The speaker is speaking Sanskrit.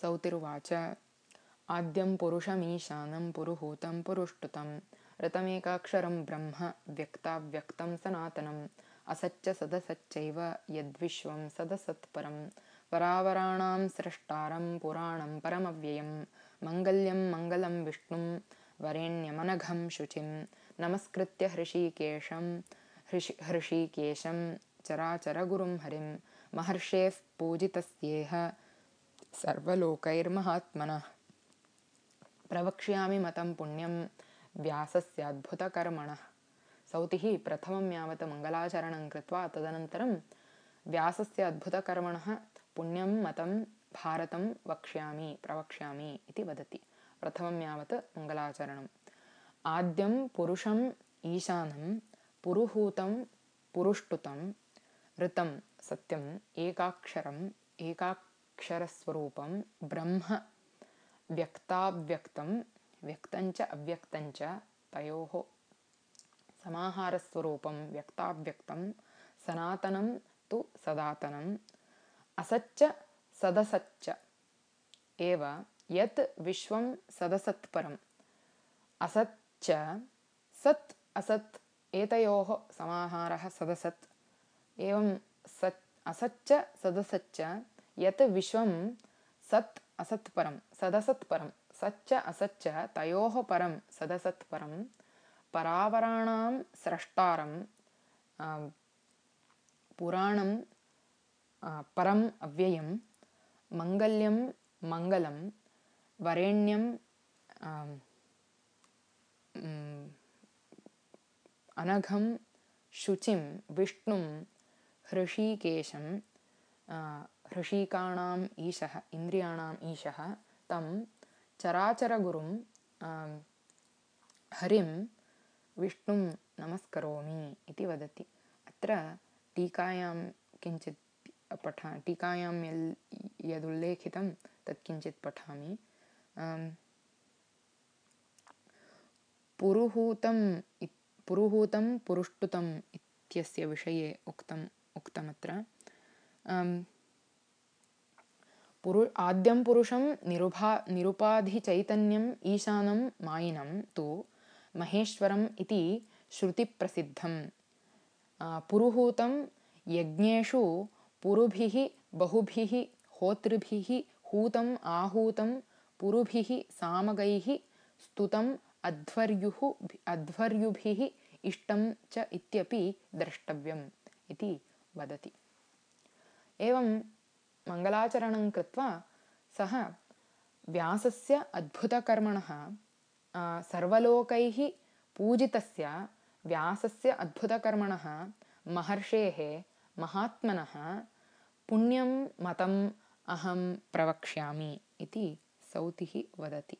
सौतिरुवाच। आद्यं पुरुषमीशानं पुरुहूतं पुरुष्टुतं ऋतमेकाक्षरं ब्रह्म व्यक्ताव्यक्तं सनातनम् असच्च सदसच्चैव यद्विश्वं सदसत्परं परावराणां स्रष्टारं पुराणं परमव्ययं मङ्गल्यं मङ्गलं विष्णुं वरेण्यमनघं शुचिं नमस्कृत्य हृषीकेशं हृषि हृषीकेशं चराचरगुरुं हरिं महर्षेः पूजितस्येह सर्वलोकैर्महात्मनः। प्रवक्ष्यामि मतं पुण्यं व्यासस्याद्भुतकर्मणः। सौतिः प्रथमं यावत् मङ्गलाचरणं कृत्वा तदनन्तरं व्यासस्य अद्भुतकर्मणः पुण्यं मतं भारतं वक्ष्यामि प्रवक्ष्यामि इति वदति। प्रथमं यावत् मङ्गलाचरणम्। आद्यं पुरुषम् ईशानं पुरुहूतं पुरुष्टुतं ऋतं सत्यम् एकाक्षरम् एकाक्षरस्वरूपं ब्रह्म व्यक्ताव्यक्तं व्यक्तञ्च अव्यक्तञ्च तयोः समाहारस्वरूपं व्यक्ताव्यक्तं सनातनं तु सदातनम् असच्च सदसच्च एव यत् विश्वं सदसत्परम् असच्च सत् असत् एतयोः समाहारः सदसत् एवं सत् असच्च सदसच्च यत् विश्वं सत् असत्परं सदसत्परं सच्च असच्च तयोः परं सदसत्परं परावराणां स्रष्टारं पुराणं परम् अव्ययं मङ्गल्यं मङ्गलं वरेण्यं अनघं शुचिं विष्णुं हृषीकेशं हृषीकाणाम् ईशः इन्द्रियाणाम् ईशः तं चराचरगुरुं हरिं विष्णुं नमस्करोमि इति वदति। अत्र टीकायां किञ्चित् पठा टीकायां यल् यदुल्लेखितं तत् किञ्चित् पठामि। पुरुहूतं पुरुहूतं पुरुष्टुतम् इत्यस्य विषये उक्तम् उक्तमत्र पुरु आद्यं पुरुषं निरुभा निरुपाधिचैतन्यम् ईशानं मायिनं तु महेश्वरम् इति श्रुतिप्रसिद्धं पुरुहूतं यज्ञेषु पुरुभिः बहुभिः होतृभिः हूतम् आहूतं पुरुभिः सामगैः स्तुतम् अध्वर्युः अध्वर्युभिः इष्टं च इत्यपि द्रष्टव्यम् इति वदति। एवं मङ्गलाचरणं कृत्वा सः व्यासस्य अद्भुतकर्मणः सर्वलोकैः पूजितस्य व्यासस्य अद्भुतकर्मणः महर्षेः महात्मनः पुण्यं मतम् अहं प्रवक्ष्यामि इति सौतिः वदति